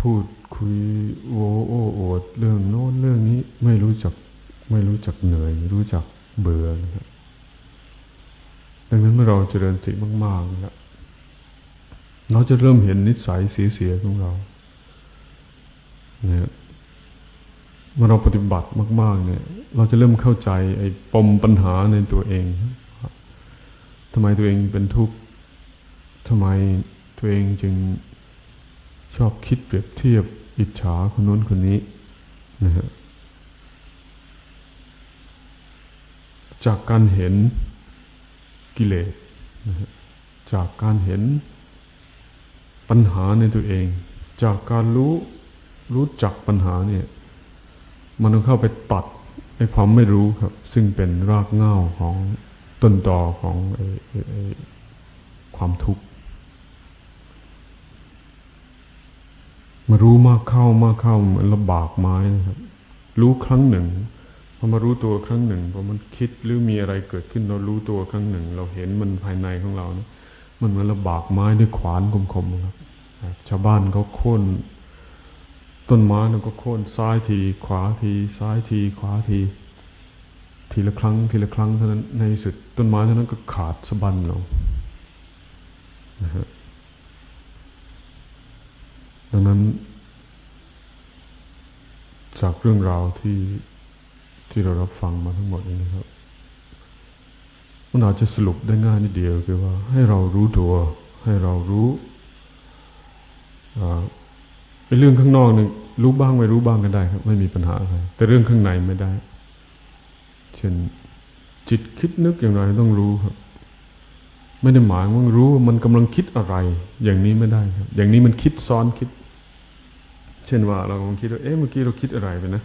พูดคุยโอ้โอ้โอดเรื่องโน้นเรื่องนี้ไม่รู้จักไม่รู้จักเหนื่อย รู้จักเบื่อนะครับดังนั้นเมื่อเราเจริญสติมากๆนะเราจะเริ่มเห็นนิสัยเสียๆของเราเนี่ยเมื่อเราปฏิบัติมาก ๆ เนี่ย เราจะเริ่มเข้าใจไอ้ปมปัญหาในตัวเองทำไมตัวเองเป็นทุกข์ทำไมตัวเองจึง ชอบคิดเปรียบเทียบอิจฉาคนนู้นคนนี้นะฮะจากการเห็นกิเลสนะฮะจากการเห็นปัญหาในตัวเอง จากการรู้รู้จักปัญหาเนี่ย มันต้องเข้าไปตัดไอ้ความไม่รู้ครับ ซึ่งเป็นรากเหง้าของต้นตอของไอ้ความทุกข์ มารู้มากเข้ามากเข้าเหมือนระบากไม้นะครับ รู้ครั้งหนึ่งพอมารู้ตัวครั้งหนึ่งพอมันคิดหรือมีอะไรเกิดขึ้นเรารู้ตัวครั้งหนึ่ง เราเห็นมันภายในของเรานะมันเหมือนระบากไม้ด้วยขวานคมๆครับ ชาวบ้านเขาโค่นต้นไม้เราก็โค่นซ้ายที ขวาที ซ้ายที ขวาที ทีละครั้ง ทีละครั้งเท่านั้นในสุดต้นไม้เท่านั้นก็ขาดสะบันลงนะฮะ ดังนั้น จากเรื่องราวที่ที่เรารับฟังมาทั้งหมดนี้นะครับมันอาจจะสรุปได้ง่ายนิดเดียวคือว่า ให้เรารู้ตัวให้เรารู้ไอ้เรื่องข้างนอกนี่รู้บ้างไม่รู้บ้างก็ได้ครับ ไม่มีปัญหาอะไรแต่เรื่องข้างในไม่ได้ เช่นจิตคิดนึกอย่างไรต้องรู้ครับ ไม่ได้หมายว่ารู้ว่ามันกำลังคิดอะไร อย่างนี้ไม่ได้ครับ อย่างนี้มันคิดซ้อนคิด เช่นว่าเราลองคิดว่าเอ๊ะเมื่อกี้เราคิดอะไรไปนะ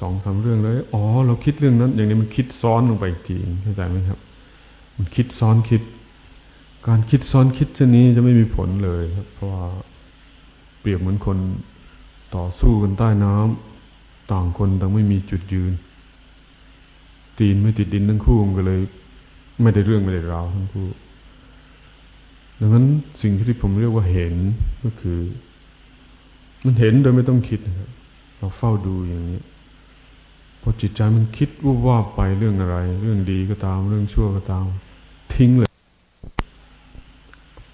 สองสาเรื่องเลยอ๋อ เราคิดเรื่องนั้น อย่างนี้มันคิดซ้อนลงไปอีกทีเข้าใจไหมครับ มันคิดซ้อนคิด การคิดซ้อนคิดเช่นนี้จะไม่มีผลเลยครับ เพราะว่าเปรียบเหมือนคนต่อสู้กันใต้น้ำต่างคนต่างไม่มีจุดยืน ตีนไม่ติดดินทั้งคู่ก็เลย ไม่ได้เรื่องไม่ได้ราวทั้งคู่ดังนั้นสิ่งที่ผมเรียกว่าเห็นก็คือ มันเห็นโดยไม่ต้องคิดนะครับเราเฝ้าดูอย่างนี้พอจิตใจมันคิดว่าว่าไปเรื่องอะไร เรื่องดีก็ตาม เรื่องชั่วก็ตาม ทิ้งเลย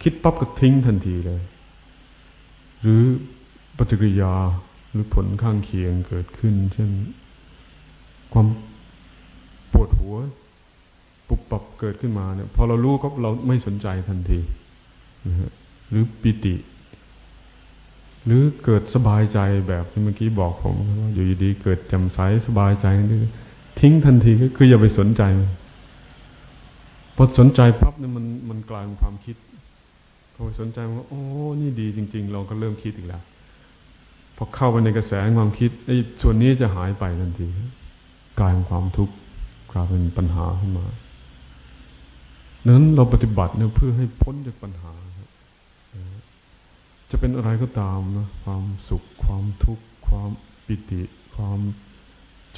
คิดปั๊บก็ทิ้งทันทีเลย หรือปฏิกิริยาหรือผลข้างเคียงเกิดขึ้น เช่น ความปวดหัว ปุบปับเกิดขึ้นมาเนี่ยพอเรารู้ก็เราไม่สนใจทันทีนะฮะหรือปิติ หรือเกิดสบายใจแบบที่เมื่อกี้บอกผมว่าอยู่ดีๆเกิดจำใสสบายใจนี่ทิ้งทันทีก็คืออย่าไปสนใจพอสนใจปั๊บเนี่ยมันมันกลายเป็นความคิดพอสนใจว่าโอ้นี่ดีจริง ๆ เราก็เริ่มคิดอีกแล้วพอเข้าไปในกระแสความคิดไอ้ส่วนนี้จะหายไปทันทีกลายเป็นความทุกข์กลายเป็นปัญหาขึ้นมานั้นเราปฏิบัติเนี่ยเพื่อให้พ้นจากปัญหา จะเป็นอะไรก็ตามนะความสุขความทุกข์ความปิติ ความ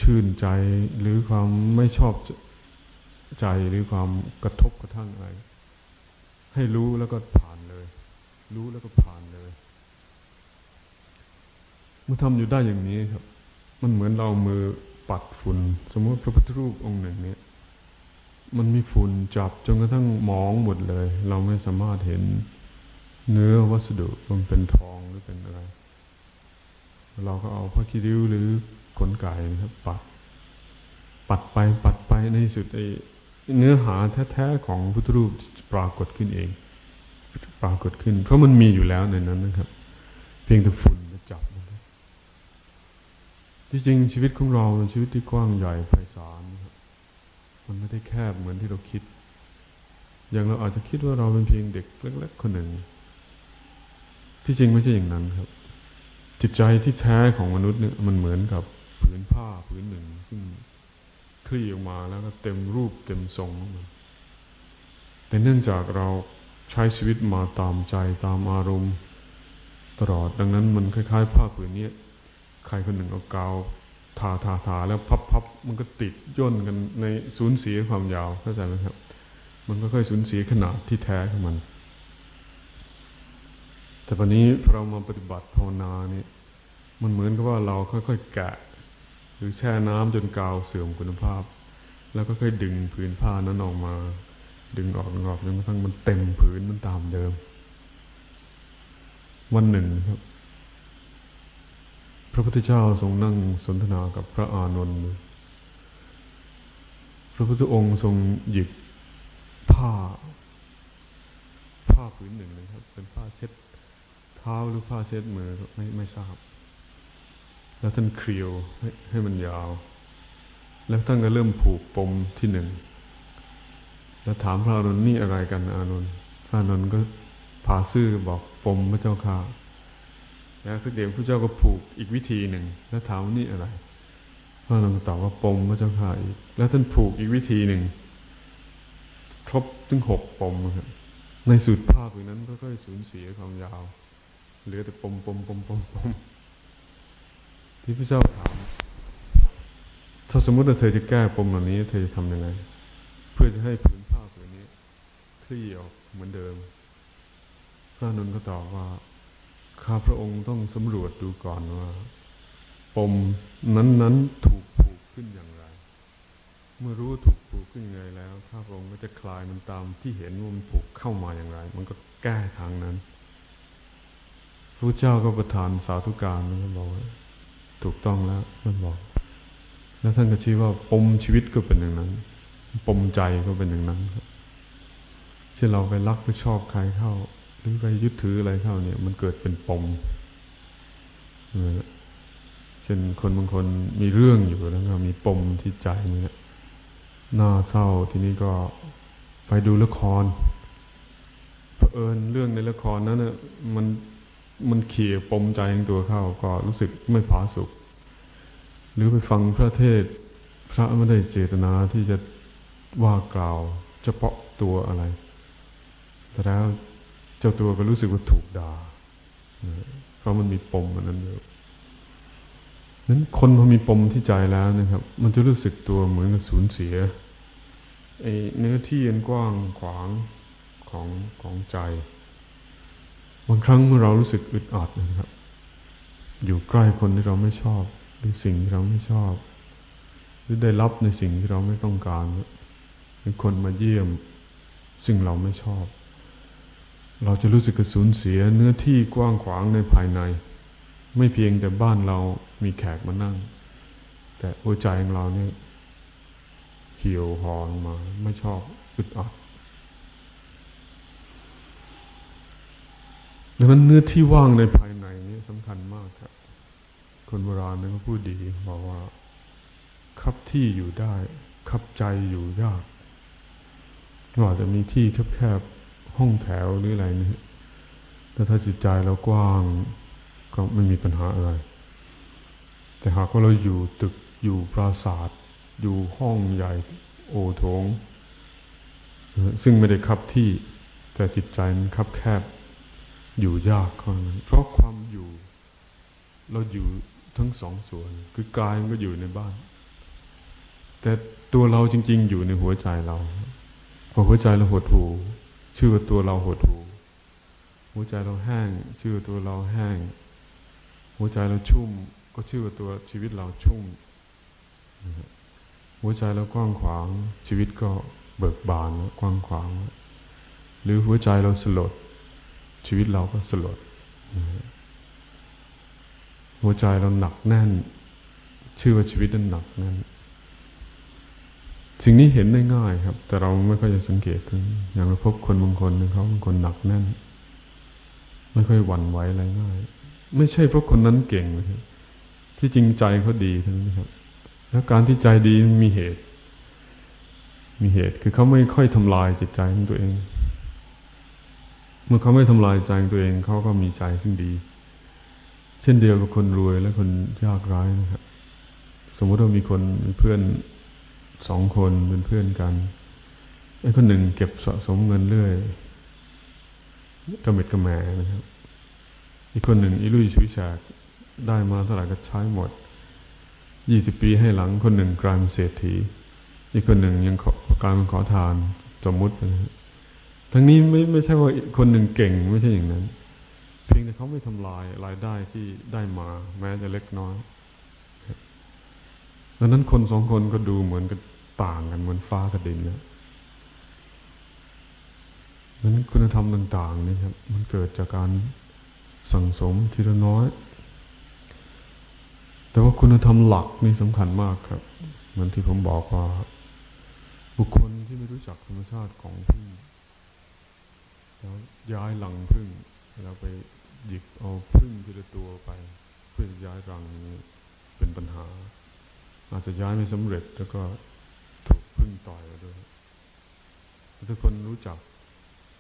ชื่นใจ หรือความไม่ชอบใจหรือความกระทบกระทั่งอะไร ให้รู้แล้วก็ผ่านเลย รู้แล้วก็ผ่านเลยเมื่อทำอยู่ได้อย่างนี้ครับ มันเหมือนเรามือปัดฝุ่น สมมติพระพุทธรูปองค์หนึ่งเนี่ยมันมีฝุ่นจับจนกระทั่งมองหมดเลย เราไม่สามารถเห็น เนื้อวัสดุมันเป็นทองหรือเป็นอะไร เราก็เอาผ้าคีริ้วหรือขนไก่นะครับ ปัด ปัดไปปัดไปในสุดไอเนื้อหาแท้ๆของพุทธรูปปรากฏขึ้นเอง ปรากฏขึ้น เพราะมันมีอยู่แล้วในนั้นนะครับ เพียงแต่ฝุ่นมาจับนะครับที่จริงชีวิตของเราเป็นชีวิตที่กว้างใหญ่ไพศาลครับมันไม่ได้แคบเหมือนที่เราคิด อย่างเราอาจจะคิดว่าเราเป็นเพียงเด็กเล็กๆคนหนึ่ง ที่จริงไม่ใช่อย่างนั้นครับ จิตใจที่แท้ของมนุษย์เนี่ยมันเหมือนกับผืนผ้าผืนหนึ่ง ซึ่งคลี่ออกมาแล้วก็เต็มรูปเต็มทรงมันแต่เนื่องจากเราใช้ชีวิตมาตามใจตามอารมณ์ตลอดดังนั้นมันคล้ายๆผ้าผืนนี้ใครคนหนึ่งเอากาวทาทาทาแล้วพับพับมันก็ติดย่นกันในสูญเสียความยาวเข้าใจไหมครับ มันก็ค่อยสูญเสียขนาดที่แท้ของมัน แต่ต่วันนี้พอเรามาปฏิบัติภาวนาเนี่ยมันเหมือนกับว่าเราค่อยๆแกะ หรือแช่น้ำจนกาวเสื่อมคุณภาพ แล้วก็ค่อยดึงผืนผ้านั้นออกมา ดึงออกงออกจนกระทั่งมันเต็มผืนมันตามเดิม วันหนึ่งครับ พระพุทธเจ้าทรงนั่งสนทนากับพระอานนท์พระพุทธองค์ทรงหยิบผ้า ผ้าผืนหนึ่งนะครับ เป็นผ้าเช็ด เท้าหรือผ้าเช็ดมือไม่ไม่ทราบ แล้วท่านเคลียวให้ให้มันยาว แล้วท่านก็เริ่มผูกปมที่หนึ่ง แล้วถามพระอานนนี่อะไรกันอานนพระอานนก็พาซื่อบอกปมพระเจ้าค่ะแล้วสักเดี๋ยวพระเจ้าก็ผูกอีกวิธีหนึ่ง แล้วถามว่านี่อะไรพระอานนท์ตอบว่าปมพระเจ้าค่ะอีกแล้วท่านผูกอีกวิธีหนึ่งครบถึงหกปมครับในสูตรภาพอย่างนั้นก็ค่อยสูญเสียความยาว เหลือแต่ปมปมปมปมปมที่พระเจ้าถามถ้าสมมติว่าเธอจะแก้ปมเหล่านี้ เธอจะทำยังไง เพื่อจะให้ผืนผ้าผืนนี้คลี่ออกเหมือนเดิม พระนนท์ก็ตอบว่าข้าพระองค์ต้องสำรวจดูก่อนว่า ปมนั้นๆถูกผูกขึ้นอย่างไร เมื่อรู้ถูกผูกขึ้นยังไงแล้วข้าพระองค์ก็จะคลายมันตามที่เห็นว่ามันผูกเข้ามาอย่างไร มันก็แก้ทางนั้น พระเจ้าก็ประทานสาธุการมันก็บอกว่าถูกต้องแล้วมันบอก แล้วท่านก็ชี้ว่าปมชีวิตก็เป็นอย่างนั้น ปมใจก็เป็นอย่างนั้นครับที่เราไปรักไปชอบใครเข้า หรือไปยึดถืออะไรเข้าเนี่ย มันเกิดเป็นปมเช่นคนบางคนมีเรื่องอยู่แล้วก็มีปมที่ใจเนี่ยน่าเศร้าทีนี้ก็ไปดูละครเผอิญเรื่องในละครนั้นน่ะมัน มันเขี่ยปมใจของตัวเข้าก็รู้สึกไม่ผาสุกหรือไปฟังพระเทศ พระไม่ได้เจตนาที่จะว่ากล่าว เฉพาะตัวอะไรแต่แล้วเจ้าตัวก็รู้สึกว่าถูกด่าเพราะมันมีปมมันนั้นอยู่นั้นคนพอมีปมที่ใจแล้วนะครับ มันจะรู้สึกตัวเหมือนกับสูญเสียไอ้เนื้อที่อันกว้างขวางของของใจ บางครั้งเมื่อเรารู้สึกอึดอัดนะครับ อยู่ใกล้คนที่เราไม่ชอบหรือสิ่งที่เราไม่ชอบ หรือได้รับในสิ่งที่เราไม่ต้องการมีคนมาเยี่ยม ซึ่งเราไม่ชอบ เราจะรู้สึกสูญเสียเนื้อที่กว้างขวางในภายใน ไม่เพียงแต่บ้านเรามีแขกมานั่ง แต่หัวใจของเราเนี่ยเหี่ยวหอนมาไม่ชอบอึดอัด ดังนั้นเนื้อที่ว่างในภายในนี้สำคัญมากครับ คนโบราณนั้นก็พูดดีบอกว่า คับที่อยู่ได้ คับใจอยู่ยากว่าจะมีที่แคบๆห้องแถวหรืออะไรนี่แต่ถ้าจิตใจเรากว้างก็ไม่มีปัญหาอะไร แต่หากว่าเราอยู่ตึกอยู่ปราสาท อยู่ห้องใหญ่โอโถง ซึ่งไม่ได้คับที่แต่จิตใจมันคับแคบ อยู่ยากข้อนั้น เพราะความอยู่ เราอยู่ทั้งสองส่วน คือกายมันก็อยู่ในบ้าน แต่ตัวเราจริง ๆ อยู่ในหัวใจเราพอหัวใจเราหดหูชื่อว่าตัวเราหดหูหัวใจเราแห้ง ชื่อว่าตัวเราแห้ง หัวใจเราชุ่ม ก็ชื่อว่าตัวชีวิตเราชุ่มหัวใจเรากว้างขวาง ชีวิตก็เบิกบานกว้างขวาง หรือหัวใจเราสลด ชีวิตเราก็สลด หัวใจเราหนักแน่น ชื่อว่าชีวิตนั้นหนักแน่น สิ่งนี้เห็นได้ง่ายครับ แต่เราไม่ค่อยจะสังเกตถึงอย่างเราพบคนบางคนเขาบางคนหนักแน่น ไม่ค่อยหวั่นไหวอะไรง่าย ไม่ใช่เพราะคนนั้นเก่งนะครับที่จริงใจเขาดีทั้งนั้ครับ แล้วการที่ใจดีมีเหตุ มีเหตุคือเขาไม่ค่อยทำลายจิตใจของตัวเอง มื่อเขาไม่ทำลายใจตัวเองเขาก็มีใจซึ่งดี เช่นเดียวกับคนรวยและคนยากไร้นะครับสมมติว่ามีคนมีเพื่อนสองคนเป็นเพื่อนกันไอ้คนหนึ่งเก็บสะสมเงินเรื่อยกระเม็ดกระแมนะครับ อีกคนหนึ่งอีลุยชุยฉากได้มาเท่าไหร่ก็ใช้หมดยี่สิบปีให้หลังคนหนึ่งกลายเป็นเศรษฐี อีกคนหนึ่งยังกลายเป็นขอทานสมมุตินะครับ ทั้งนี้ไม่ไม่ใช่ว่าคนหนึ่งเก่งไม่ใช่อย่างนั้น เพียงแต่เขาไม่ทำลายรายได้ที่ได้มา แม้จะเล็กน้อยดังนั้นคนสองคนก็ดูเหมือนกันต่างกันเหมือนฟ้ากับดินนะดังนั้นคุณธรรมต่างๆนี่ครับมันเกิดจากการสั่งสมทีละน้อย แต่ว่าคุณธรรมหลักนี่สำคัญมากครับเหมือนที่ผมบอกว่า บุคคลที่ไม่รู้จักธรรมชาติของพึ่ แล้วย้ายหลังพึ่งแล้วไปหยิบเอาพึ่งทีละตัวไป เพื่อย้ายรังเป็นปัญหา อาจจะย้ายไม่สำเร็จแล้วก็ถูกพึ่งต่อยด้วยถ้าคนรู้จัก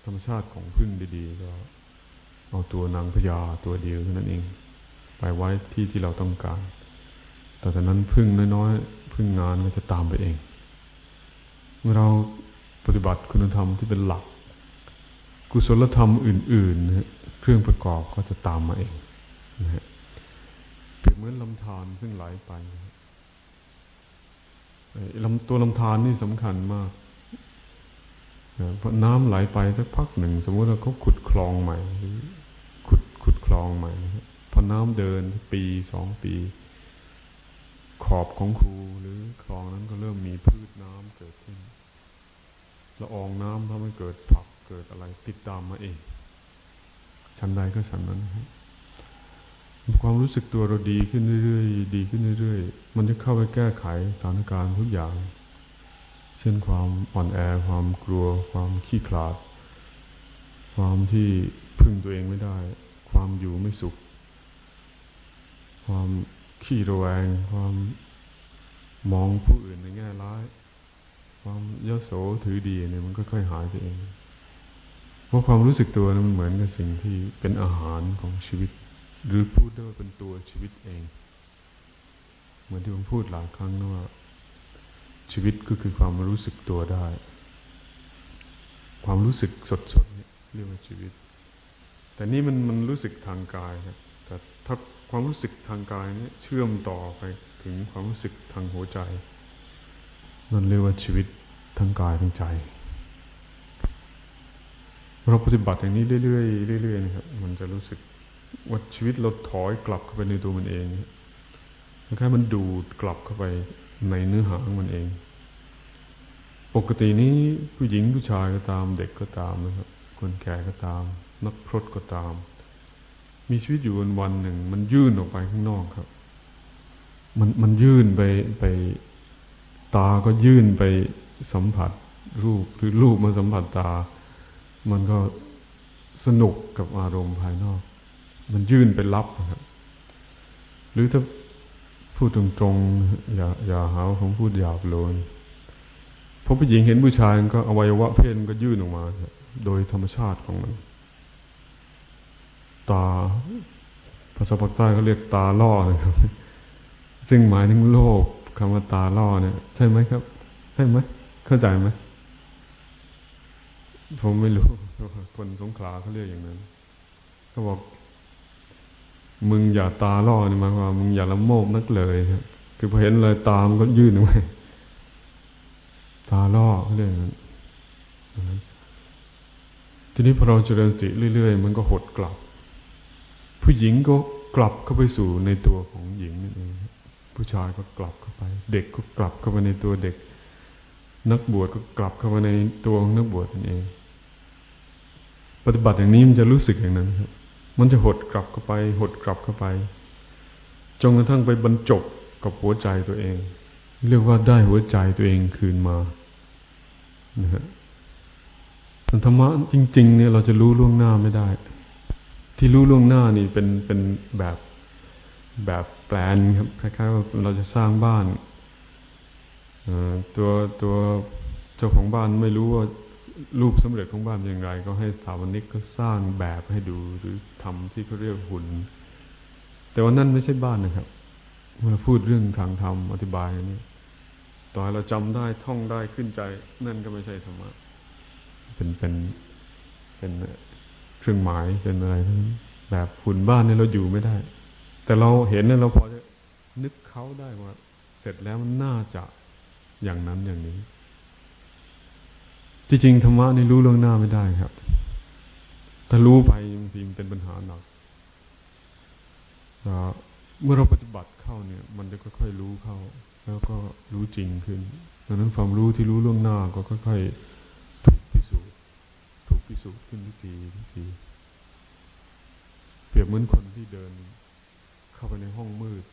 ธรรมชาติของพึ่งดีๆก็เอาตัวนางพญาตัวเดียวเท่านั้นเอง ไปไว้ที่ที่เราต้องการ แต่จากนั้นพึ่งน้อยๆพึ่งงานก็จะตามไปเอง เมื่อเราปฏิบัติคุณธรรมที่เป็นหลัก กุศลธรรมอื่นๆเครื่องประกอบก็จะตามมาเองนะฮะเปรียบเหมือนลำธารซึ่งไหลไปลำตัวลำธารนี่สำคัญมากเพราะน้ำไหลไปสักพักหนึ่ง สมมติว่าเขาขุดคลองใหม่ ขุดขุดคลองใหม่พอน้ำเดินปีสองปี ขอบของคูหรือคลองนั้นก็เริ่มมีพืชน้ำเกิดขึ้นละอองน้ำทำให้เกิดผัก กิดอะไรติดตามมาเองชั้นใดก็ชั้นนั้นความรู้สึกตัวเราดีขึ้นเรื่อยๆ ดีขึ้นเรื่อยๆ มันจะเข้าไปแก้ไขสถานการณ์ทุกอย่าง เช่นความอ่อนแอ ความกลัว ความขี้ขลาด ความที่พึ่งตัวเองไม่ได้ ความอยู่ไม่สุข ความขี้ระแวง ความมองผู้อื่นในแง่ร้าย ความยโสถือดีเนี่ยมันก็ค่อยหายไปเอง เพราะความรู้สึกตัวนั้นมันเหมือนกับสิ่งที่เป็นอาหารของชีวิต หรือพูดได้ว่าเป็นตัวชีวิตเอง เหมือนที่ผมพูดหลายครั้งนะว่า ชีวิตก็คือความรู้สึกตัวได้ ความรู้สึกสดๆเนี่ยเรียกว่าชีวิต แต่นี่มันมันรู้สึกทางกายครับแต่ถ้าความรู้สึกทางกายเนี่ยเชื่อมต่อไปถึงความรู้สึกทางหัวใจ นั่นเรียกว่าชีวิตทั้งกายทั้งใจ เราปฏิบัติอย่างนี้เรื่อยๆเรื่อยๆนะครับ มันจะรู้สึกว่าชีวิตเราถอยกลับเข้าไปในตัวมันเองแค่มันดูดกลับเข้าไปในเนื้อหาของมันเอง ปกตินี้ผู้หญิงผู้ชายก็ตาม เด็กก็ตามนะครับ คนแก่ก็ตาม นักพรตก็ตาม มีชีวิตอยู่วันวันหนึ่ง มันยื่นออกไปข้างนอกครับ มันมันยื่นไปไป ตาก็ยื่นไปสัมผัสรูปหรือรูปมาสัมผัสตา มันก็สนุกกับอารมณ์ภายนอก มันยื่นไปรับครับหรือถ้าพูดตรงๆ อย่าอย่าหาผมพูดหยาบโลนพอผู้หญิงเห็นผู้ชายก็อวัยวะเพศก็ยื่นออกมา โดยธรรมชาติของมัน ตาภาษาปากใต้เขาเรียกตาล่อนะครับ ซึ่งหมายถึงโลกคำว่าตาล่อเนี่ย ใช่ไหมครับ ใช่ไหมเข้าใจไหม ผมไม่รู้ คนสงขลาเขาเรียกอย่างนั้นเขาบอก มึงอย่าตาล่อนี่มาว่า มึงอย่าละโมบนักเลยครับคือพอเห็นเลยตามก็ยื่นออกไปตาล่อเรื่องนั้นทีนี้พอเราเจริญสติเรื่อยๆ มันก็หดกลับ ผู้หญิงก็กลับเข้าไปสู่ในตัวของหญิงนั่นเองผู้ชายก็กลับเข้าไป เด็กก็กลับเข้าไปในตัวเด็ก นักบวชก็กลับเข้ามาในตัวของนักบวชนั่นเอง ปฏิบัติอย่างนี้มันจะรู้สึกอย่างนั้นครับมันจะหดกลับเข้าไป หดกลับเข้าไปจนกระทั่งไปบรรจบกับหัวใจตัวเอง เรียกว่าได้หัวใจตัวเองคืนมานะฮะธรรมะจริง ๆ เนี่ยเราจะรู้ล่วงหน้าไม่ได้ ที่รู้ล่วงหน้านี่เป็นเป็นแบบแบบแปลนครับคล้ายๆว่าเราจะสร้างบ้านตัวตัวเจ้าของบ้านไม่รู้ว่า รูปสำเร็จของบ้านอย่างไร ก็ให้สถาปนิกก็สร้างแบบให้ดูหรือทำที่เขาเรียกหุ่น แต่ว่านั่นไม่ใช่บ้านนะครับเมื่อพูดเรื่องทางธรรมอธิบายนี้ต่อให้เราจำได้ท่องได้ขึ้นใจ นั่นก็ไม่ใช่ธรรมะเป็นเป็นเป็นเครื่องหมายเป็นอะไรแบบหุ่นบ้านนี่เราอยู่ไม่ได้ แต่เราเห็นเนี่ยเราพอจะนึกเขาได้ว่า เสร็จแล้วมันน่าจะอย่างนั้นอย่างนี้ จริงๆธรรมะนี่รู้เรื่องหน้าไม่ได้ครับ ถ้ารู้ไปบางทีมันเป็นปัญหาหนักเมื่อเราปฏิบัติเข้าเนี่ย มันจะค่อยๆรู้เข้า แล้วก็รู้จริงขึ้นดังนั้นความรู้ที่รู้ล่วงหน้าก็ค่อยๆถูกพิสูจน์ถูกพิสูจน์ขึ้นทุกทีทุกทีเปรียบเหมือนคนที่เดิน เข้าไปในห้องมืด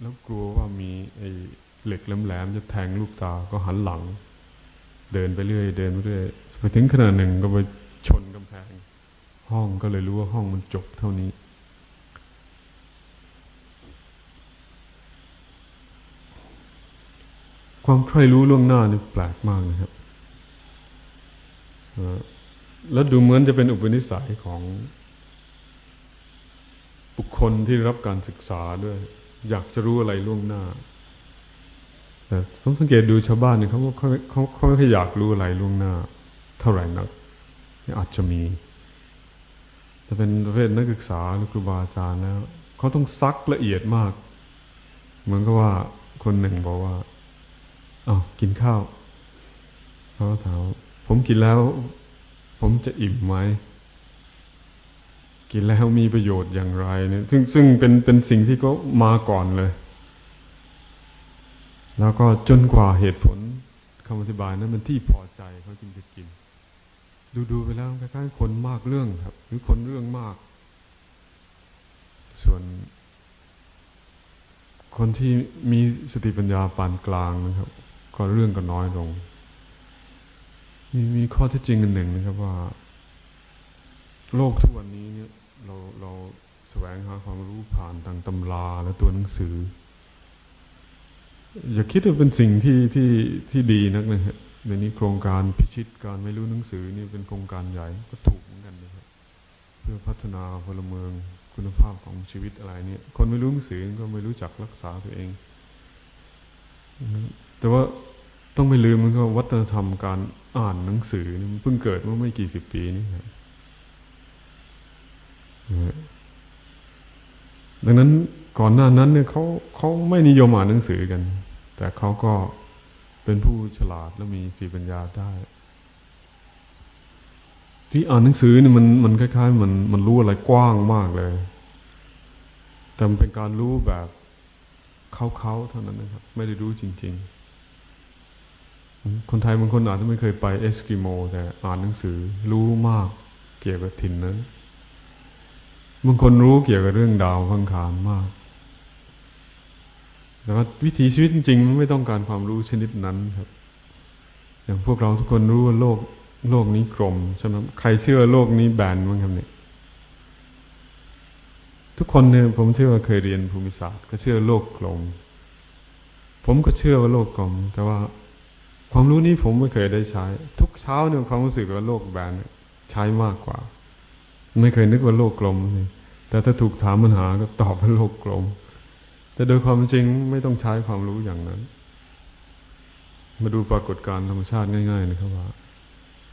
แล้วกลัวว่ามีไอ้เหล็กแหลมๆจะแทงลูกตาก็หันหลัง เดินไปเรื่อย เดินไปเรื่อยไปถึงขนาดหนึ่งก็ไปชนกำแพง ห้องก็เลยรู้ว่าห้องมันจบเท่านี้ ความใคร่รู้ล่วงหน้านี่แปลกมากนะครับแล้วดูเหมือนจะเป็นอุปนิสัยของบุคคลที่รับการศึกษาด้วย อยากจะรู้อะไรล่วงหน้า แต่ผมสังเกตดูชาวบ้านเนี่ยเขาเขาเขาเขาไม่ค่อยอยากรู้อะไรล่วงหน้า เท่าไหร่นักอาจจะมีแต่เป็นประเภทนักศึกษาหรือครูบาอาจารย์แล้วเขาต้องซักละเอียดมาก เหมือนกับว่าคนหนึ่งบอกว่าอ้าวกินข้าวเขาถามผมกินแล้ว ผมจะอิ่มไหมกินแล้วมีประโยชน์อย่างไรเนี่ยซึ่งซึ่งเป็นเป็นสิ่งที่เขามาก่อนเลย แล้วก็จนกว่าเหตุผลคำอธิบายนั้นมันที่พอใจเขาจึงจะกิน ดูดูไปแล้วคล้ายๆคนมากเรื่องครับ หรือคนเรื่องมาก ส่วน คนที่มีสติปัญญาปานกลางนะครับ ก็เรื่องก็น้อยลง มีมีข้อที่จริงอันหนึ่งนะครับว่า โลกทุกวันนี้เนี่ย เราเราแสวงหาความรู้ผ่านทางตำราและตัวหนังสือ อย่าคิดว่าเป็นสิ่งที่ที่ที่ดีนักนะครับเดี๋ยวนี้โครงการพิชิตการไม่รู้หนังสือนี่เป็นโครงการใหญ่ก็ถูกเหมือนกันนะครับเพื่อพัฒนาพลเมืองคุณภาพของชีวิตอะไรเนี่ย คนไม่รู้หนังสือก็ไม่รู้จักรักษาตัวเอง แต่ว่าต้องไม่ลืมมันก็วัฒนธรรมการอ่านหนังสือนี่มันเพิ่งเกิดเมื่อไม่กี่สิบปีนี้ครับดังนั้นก่อนหน้านั้นเนี่ยเขาเขาไม่นิยมอ่านหนังสือกัน แต่เขาก็เป็นผู้ฉลาดและมีสีปัญญาได้ ที่อ่านหนังสือเนี่ยมันมันคล้ายๆ มันมันรู้อะไรกว้างมากเลย แต่มันเป็นการรู้แบบเขาๆเท่านั้นนะครับ ไม่ได้รู้จริง ๆ คนไทยบางคนอาจจะไม่เคยไปเอสกิโม แต่อ่านหนังสือรู้มากเกี่ยวกับถิ่นนั้นบางคนรู้เกี่ยวกับเรื่องดาวพังคารมาก แต่ว่าวิถีชีวิตจริงมันไม่ต้องการความรู้ชนิดนั้นครับ อย่างพวกเราทุกคนรู้ว่าโลกโลกนี้กลมใช่ไหมใครเชื่อโลกนี้แบนบ้างครับเนี่ยทุกคนเนี่ยผมเชื่อว่าเคยเรียนภูมิศาสตร์ ก็เชื่อโลกกลม ผมก็เชื่อว่าโลกกลม แต่ว่าความรู้นี้ผมไม่เคยได้ใช้ ทุกเช้าเนี่ยความรู้สึกว่าโลกแบนใช้มากกว่า ไม่เคยนึกว่าโลกกลม แต่ถ้าถูกถามปัญหาก็ตอบเป็นโลกกลม แต่โดยความจริงไม่ต้องใช้ความรู้อย่างนั้น มาดูปรากฏการณ์ธรรมชาติง่าย ๆ นะครับว่า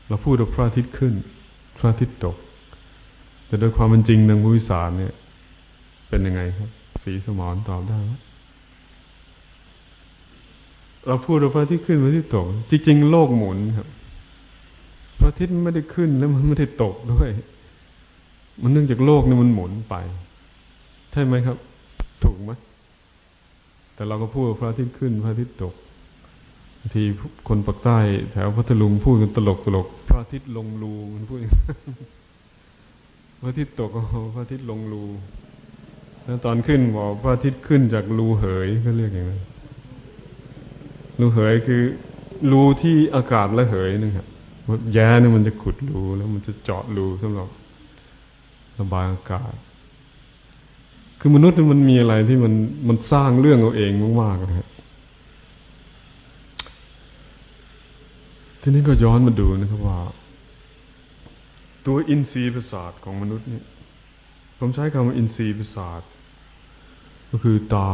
เราพูดว่าพระอาทิตย์ขึ้น พระอาทิตย์ตก แต่โดยความเป็นจริงทางวิสารเนี่ย เป็นยังไงครับ สีสมอนตอบได้ไหมเราพูดว่าพระอาทิตย์ขึ้นพระอาทิตย์ตก จริง ๆ โลกหมุนครับ พระอาทิตย์ไม่ได้ขึ้นแล้วมันไม่ได้ตกด้วย มันเนื่องจากโลกนี่มันหมุนไป ใช่ไหมครับ ถูกไหม แต่เราก็พูดพระอาทิตย์ขึ้นพระอาทิตย์ตกทีคนปากใต้แถวพัทลุงพูดกันตลกตลกพระอาทิตย์ลงรูมันพูดพระอาทิตย์ตกพระอาทิตย์ลงรูแล้วตอนขึ้นบอกพระอาทิตย์ขึ้นจากรูเหยก็เรียกอย่างนั้นรูเหยคือรูที่อากาศระเหยนะครับแย่เนี่ยมันจะขุดรูแล้วมันจะเจาะรูสำหรับระบายอากาศ คือมนุษย์มันมีอะไรที่มันมันสร้างเรื่องเอาเองมากๆนะครับทีนี้ก็ย้อนมาดูนะครับว่า ตัวอินทรีย์ประสาทของมนุษย์นี่ผมใช้คำว่าอินทรีย์ประสาท ก็คือตา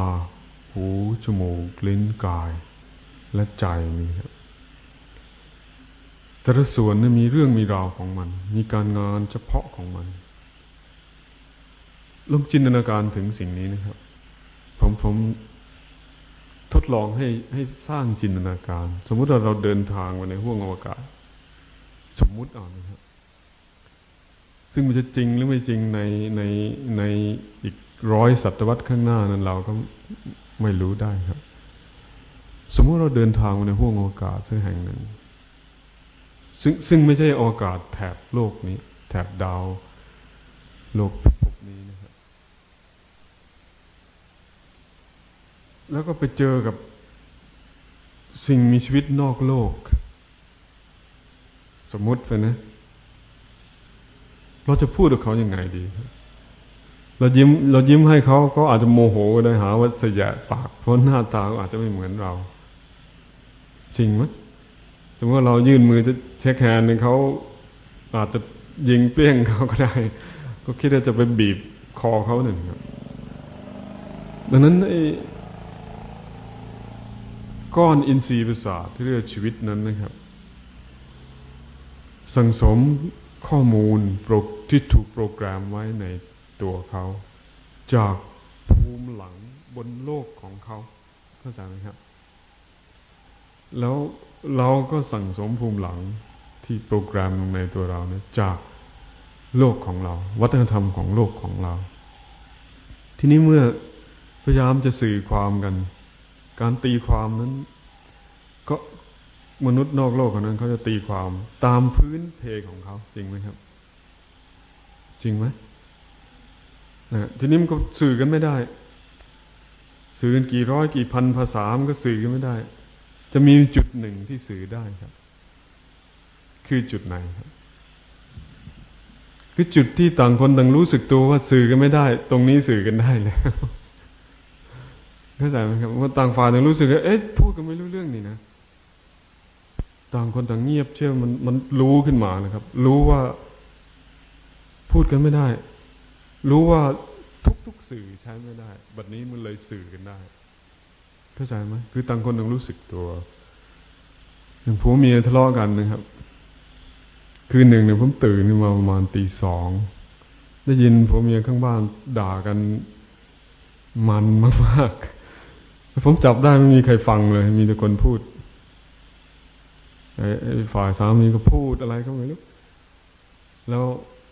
หู จมูก ลิ้นกาย และใจนี่ครับแต่ละส่วนนี่มีเรื่องมีราวของมัน มีการงานเฉพาะของมัน ลองจินตนาการถึงสิ่งนี้นะครับ ผมผมทดลองให้ให้สร้างจินตนาการ สมมุติว่าเราเดินทางมาในห้วงอวกาศ สมมุติเอานะครับ ซึ่งมันจะจริงหรือไม่จริงในในในอีกร้อยศตวรรษข้างหน้านั้นเราก็ไม่รู้ได้ครับ สมมติเราเดินทางในห้วงโอกาสสักแห่งหนึ่ง ซึ่งซึ่งไม่ใช่โอกาสแถบโลกนี้ แถบดาวโลกภพนี้นะครับ แล้วก็ไปเจอกับสิ่งมีชีวิตนอกโลก สมมติไปนะ เราจะพูดกับเขายัางไงดี เรายิ้มเรายิ้มให้เขาเขาอาจจะโมโหได้หาว่าเสียปาก เพราะหน้าตาอาจจะไม่เหมือนเรา จริงไหมสมมติว่าเรายื่นมือจะเช็คแฮนด์เขาอาจจะยิงเปรี้ยงเขาก็ได้ ก็คิดว่าจะไปบีบคอเขาหนึ่งครับดังนั้นไอ ก้อนอินทรีย์ประสาทที่เรียกชีวิตนั้นนะครับ สังสมข้อมูลที่ถูกโปรแกรมไว้ในตัวเขา จากภูมิหลังบนโลกของเขาเข้าใจไหมครับ แล้วเราก็สั่งสมภูมิหลังที่โปรแกรมในตัวเราเนี่ยจากโลกของเรา วัฒนธรรมของโลกของเรา ทีนี้เมื่อพยายามจะสื่อความกัน การตีความนั้น ก็มนุษย์นอกโลกคนนั้นเขาจะตีความตามพื้นเพของเขาจริงไหมครับ จริงไหมนะทีนี้มันก็สื่อกันไม่ได้ สื่อกันกี่ร้อยกี่พันภาษามันก็สื่อกันไม่ได้ จะมีจุดหนึ่งที่สื่อได้ครับ คือจุดไหนครับคือจุดที่ต่างคนต่างรู้สึกตัวว่าสื่อกันไม่ได้ ตรงนี้สื่อกันได้แล้ว เข้าใจไหมครับว่าต่างฝ่ายต่างรู้สึกว่าเอ๊ะพูดกันไม่รู้เรื่องนี่นะต่างคนต่างเงียบเชื่อมันมันรู้ขึ้นมานะครับ รู้ว่าพูดกันไม่ได้ รู้ว่าทุกๆสื่อใช้ไม่ได้บัดนี้มันเลยสื่อกันได้ เข้าใจไหมคือต่างคนต่างรู้สึกตัวอย่างผัวเมียทะเลาะกันนะครับ คืนหนึ่งเนี่ยผมตื่นมาประมาณตีสองได้ยินผัวเมียข้างบ้านด่ากันมันมากๆ ผมจับได้ไม่มีใครฟังเลย มีแต่คนพูดไอ้ฝ่ายสามีก็พูดอะไรก็ไม่รู้แล้ว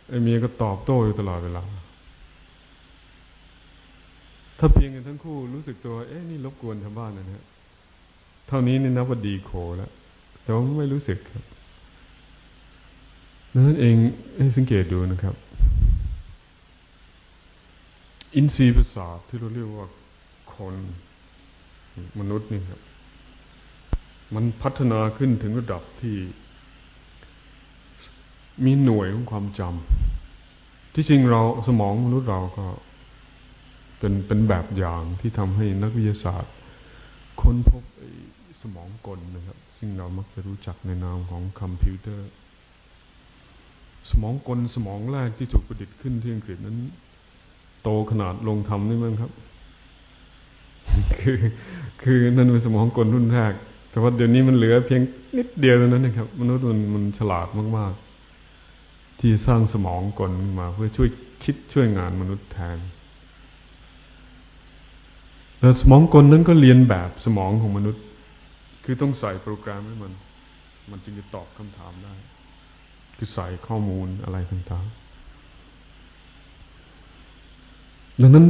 ไอ้เมียก็ตอบโต้อยู่ตลอดเวลา ถ้าเพียงกันทั้งคู่รู้สึกตัว เอ๊ะนี่รบกวนชาวบ้านนะฮะเท่านี้นี่นับว่าดีโคแล้ว แต่ว่าไม่รู้สึกครับนั้นเองให้สังเกตดูนะครับ อินทรีย์ประสาทที่เราเรียกว่าคน มนุษย์นี่ครับ มันพัฒนาขึ้นถึงระดับที่ มีหน่วยของความจำที่จริงเราสมองมนุษย์เราก็ เป็นเป็นแบบอย่างที่ทำให้นักวิทยาศาสตร์ ค้นพบสมองกลนะครับ ซึ่งเรามักจะรู้จักในนามของคอมพิวเตอร์ สมองกลสมองแรกที่ถูกประดิษฐ์ขึ้นที่อังกฤษนั้น โตขนาดลงทำนี่มั้งครับคือ คือนั่นเป็นสมองกลรุ่นแรก แต่ว่าเดี๋ยวนี้มันเหลือเพียงนิดเดียวเท่านั้นนะครับ มนุษย์มันมันฉลาดมาก ๆ ที่สร้างสมองกลมาเพื่อช่วยคิดช่วยงานมนุษย์แทนแต่สมองกลนั้นก็เรียนแบบสมองของมนุษย์ คือต้องใส่โปรแกรมให้มัน มันจึงจะตอบคำถามได้ คือใส่ข้อมูลอะไรต่างๆดังนั้น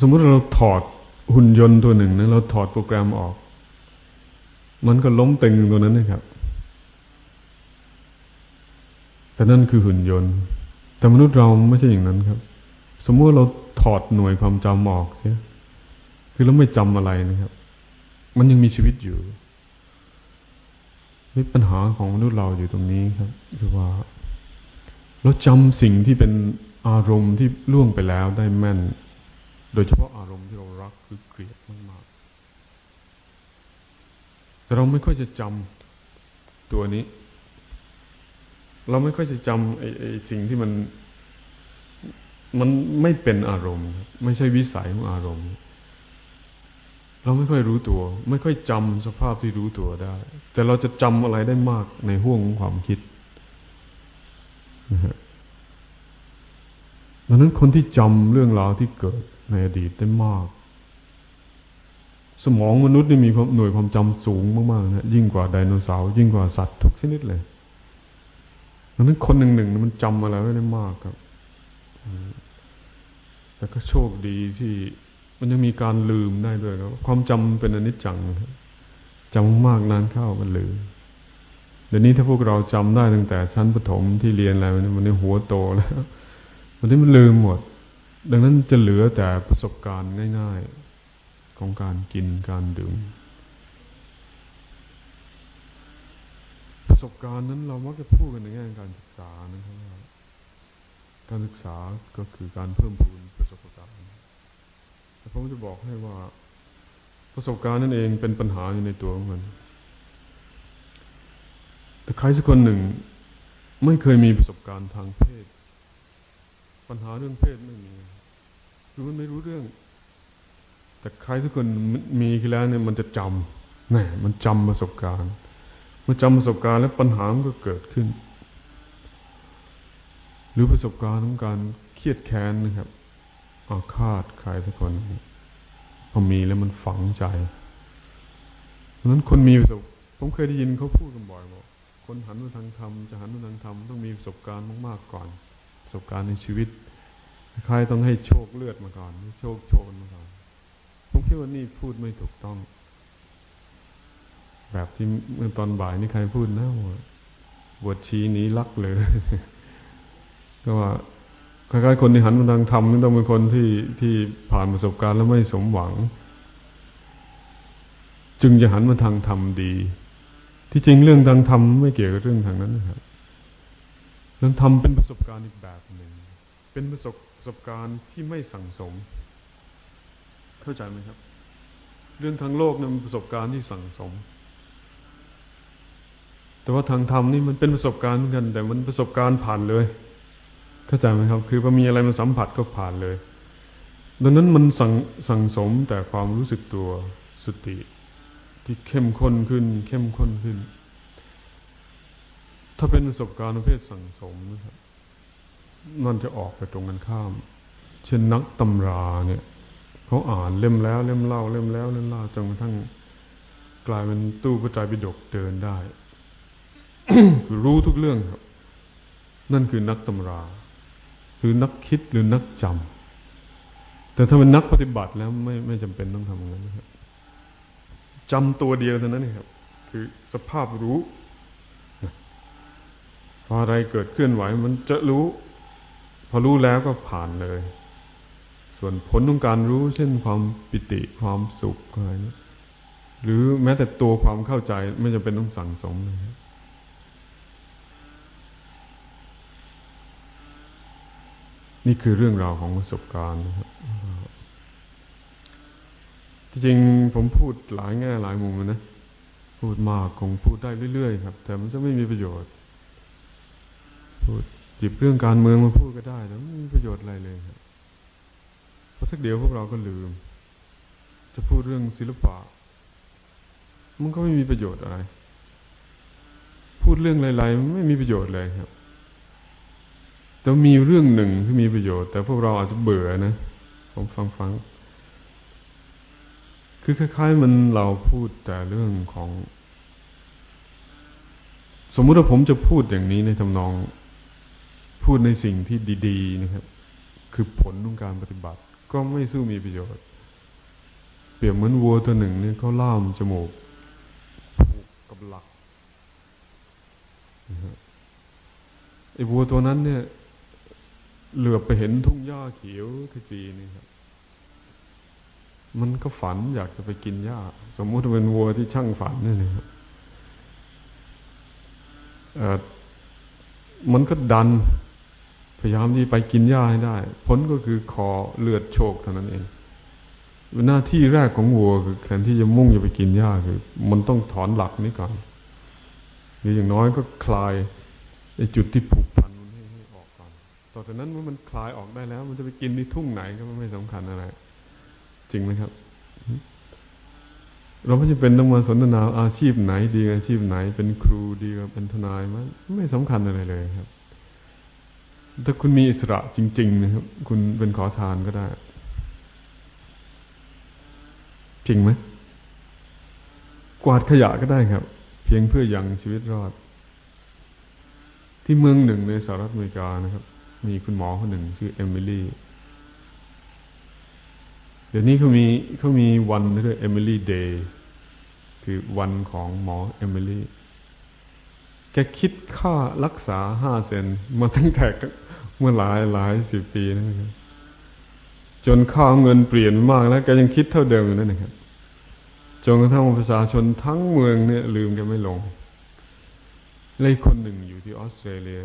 สมมติเราถอด หุ่นยนต์ตัวหนึ่งนะเราถอดโปรแกรมออก มันก็ล้มตึงตัวนั้นนะครับ แต่นั่นคือหุ่นยนต์ แต่มนุษย์เราไม่ใช่อย่างนั้นครับ สมมติเราถอดหน่วยความจำออกเสียคือเราไม่จำอะไรนะครับ มันยังมีชีวิตอยู่นี่ปัญหาของมนุษย์เราอยู่ตรงนี้ครับ คือว่า เราจำสิ่งที่เป็นอารมณ์ที่ล่วงไปแล้วได้แม่น โดยเฉพาะอารมณ์ที่เรา กลียดมากๆแต่เราไม่ค่อยจะจำตัวนี้ เราไม่ค่อยจะจำไอ้ไอ้สิ่งที่มัน มันไม่เป็นอารมณ์ ไม่ใช่วิสัยของอารมณ์ เราไม่ค่อยรู้ตัว ไม่ค่อยจำสภาพที่รู้ตัวได้ แต่เราจะจำอะไรได้มากในห่วงของความคิดนะฮะดังนั้นคนที่จำเรื่องราวที่เกิดในอดีตได้มาก สมองมนุษย์นี่มีหน่วยความจำสูงมากๆนะยิ่งกว่าไดโนเสาร์ยิ่งกว่าสัตว์ทุกชนิดเลยดังนั้นคนหนึ่งหนึ่งมันจำอะไรไว้ได้มากครับแต่ก็โชคดีที่มันยังมีการลืมได้ด้วยครับ ความจำเป็นอนิจจังจำมากนานเข้ามันลืมเดี๋ยวนี้ถ้าพวกเราจำได้ตั้งแต่ชั้นประถมที่เรียนอะไรมันในหัวโตแล้ววันนี้มันลืมหมด ดังนั้นจะเหลือแต่ประสบการณ์ง่าย ๆ ของการกินการดื่ม ประสบการณ์นั้นเรามักจะพูดกันในแง่การศึกษานะครับการศึกษาก็คือการเพิ่มพูนประสบการณ์แต่ผมจะบอกให้ว่า ประสบการณ์นั่นเองเป็นปัญหาอยู่ในตัวของมันแต่ใครสักคนหนึ่ง ไม่เคยมีประสบการณ์ทางเพศ ปัญหาเรื่องเพศไม่มีคือมันไม่รู้เรื่อง แต่ใครสักคนมีขึ้นแล้วเนี่ยมันจะจำแหมมันจำประสบการณ์เมื่อจำประสบการณ์แล้วปัญหามันก็เกิดขึ้น หรือประสบการณ์ของการเครียดแค้นนะครับอาฆาตใครสักคนพอมีแล้วมันฝังใจเพราะนั้นคนมีประสบผมเคยได้ยินเขาพูดกันบ่อยบอกคนหันมาทางธรรมจะหันมาทางธรรมต้องมีประสบการณ์มากๆก่อน ประสบการณ์ในชีวิตใครต้องให้โชคเลือดมาก่อน โชคโชนมาก่อน คิดว่านี่พูดไม่ถูกต้อง แบบที่เมื่อตอนบ่ายนี่ใครพูดนะว่าบวชชีนี้ลักเลยก็ว่าคล้ายๆคนที่หันมาทางธรรมนี่ต้องเป็นคนที่ที่ผ่านประสบการณ์แล้วไม่สมหวัง จึงจะหันมาทางธรรมดี ที่จริงเรื่องทางธรรมไม่เกี่ยวกับเรื่องทางนั้นนะครับเรื่องธรรมเป็นประสบการณ์อีกแบบหนึ่งเป็นประสบประสบการณ์ที่ไม่สั่งสม เข้าใจไหมครับ เรื่องทางโลกนั้นประสบการณ์ที่สั่งสม แต่ว่าทางธรรมนี่มันเป็นประสบการณ์เหมือนกัน แต่มันประสบการณ์ผ่านเลย เข้าใจไหมครับ คือพอมีอะไรมาสัมผัสก็ผ่านเลย ดังนั้นมันสั่งสั่งสมแต่ความรู้สึกตัวสติที่เข้มข้นขึ้น เข้มข้นขึ้น ถ้าเป็นประสบการณ์ประเภทสั่งสมนะครับมันจะออกไปตรงกันข้าม เช่นนักตำราเนี่ย เขาอ่านเล่มแล้วเล่มเล่าเล่มแล้วเล่มเล่าจนกระทั่งกลายเป็นตู้พระไตรปิฎกเดินได้ รู้ทุกเรื่องครับ นั่นคือนักตำราหรือนักคิดหรือนักจำแต่ถ้าเป็นนักปฏิบัติแล้วไม่ไม่จำเป็นต้องทำอย่างนั้นนะครับจำตัวเดียวเท่านั้นเองครับ คือสภาพรู้พออะไรเกิดเคลื่อนไหวมันจะรู้ พอรู้แล้วก็ผ่านเลย ส่วนผลของการรู้เช่นความปิติความสุขอะไรนี้หรือแม้แต่ตัวความเข้าใจไม่จำเป็นต้องสั่งสมนะครับนี่คือเรื่องราวของประสบการณ์นะครับจริงผมพูดหลายแง่หลายมุมนะ พูดมากคงพูดได้เรื่อยๆครับ แต่มันจะไม่มีประโยชน์ พูดหยิบเรื่องการเมืองมาพูดก็ได้แต่ไม่มีประโยชน์อะไรเลยครับ พราะสักเดี๋ยวพวกเราก็ลืม จะพูดเรื่องศิลปะ มันก็ไม่มีประโยชน์อะไร พูดเรื่องไรๆไม่มีประโยชน์เลยครับ แต่มีเรื่องหนึ่งที่มีประโยชน์ แต่พวกเราอาจจะเบื่อนะ ผมฟังฟังคือคล้ายๆมันเราพูดแต่เรื่องของ สมมุติว่าผมจะพูดอย่างนี้ในทำนอง พูดในสิ่งที่ดี ๆ นะครับ คือผลของการปฏิบัติ ก็ไม่สู้มีประโยชน์ เปรียบเหมือนวัวตัวหนึ่งเนี่ยเขาล่ามจมูกผูกกับหลักไอ้วัวตัวนั้นเนี่ย เหลือไปเห็นทุ่งหญ้าเขียวขจีนี่ครับมันก็ฝันอยากจะไปกินหญ้า สมมุติเป็นวัวที่ช่างฝันนี่นะครับมันก็ดัน พยายามที่ไปกินหญ้าให้ได้ ผลก็คือคอเลือดโชกเท่านั้นเอง หน้าที่แรกของวัวคือแทนที่จะมุ่งจะไปกินหญ้าคือ มันต้องถอนหลักนี้ก่อนหรืออย่างน้อยก็คลายไอ้จุดที่ผูกพันมันให้ออกก่อนต่อจากนั้นเมื่อมันคลายออกได้แล้ว มันจะไปกินที่ทุ่งไหนก็ไม่สำคัญอะไร จริงไหมครับ เราไม่จะเป็นต้องมาสนทนาอาชีพไหน ดีอาชีพไหน เป็นครูดีกับเป็นทนายมันไม่สำคัญอะไรเลยครับ ถ้าคุณมีอิสระจริง ๆ นะครับ คุณเป็นขอทานก็ได้ จริงไหมกวาดขยะก็ได้ครับ เพียงเพื่อยังชีวิตรอด ที่เมืองหนึ่งในสหรัฐอเมริกานะครับ มีคุณหมอคนหนึ่งชื่อเอมิลี่เดี๋ยวนี้เขามีเขามีวันเรียกเอมิลี่ day คือวันของหมอเอมิลี่แกคิดค่ารักษาห้าเซนต์มาตั้งแต่ เมื่อหลายหลายสิบปีนะครับจนค่าเงินเปลี่ยนมากแล้วแกยังคิดเท่าเดิมอยู่นั่นนะครับจนกระทั่งประชาชนทั้งเมืองเนี่ย ลืมแกไม่ลงเลยคนหนึ่งอยู่ที่ออสเตรเลีย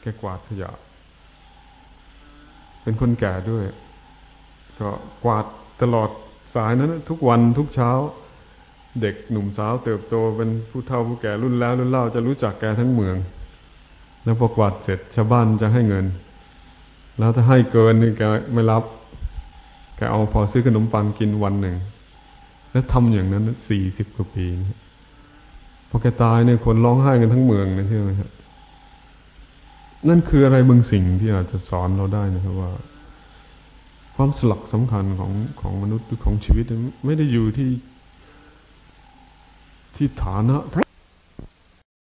แกกวาดขยะ เป็นคนแก่ด้วย ก็กวาดตลอดสายนั้น ทุกวันทุกเช้า เด็กหนุ่มสาวเติบโตเป็นผู้เฒ่าผู้แก่รุ่นแล้วรุ่นเล่าจะรู้จักแกทั้งเมือง แล้วพอกวาดเสร็จชาวบ้านจะให้เงิน แล้วถ้าให้เกินนี่แกไม่รับ แกเอาพอซื้อขนมปังกินวันหนึ่ง แล้วทำอย่างนั้นสี่สิบกว่าปีพอแกตายเนี่ยคนร้องไห้กันทั้งเมืองนะเชื่อไหมครับนั่นคืออะไรบางสิ่งที่อาจจะสอนเราได้นะครับว่า ความสลักสำคัญของของมนุษย์หรือของชีวิต ไม่ได้อยู่ที่ที่ฐานะ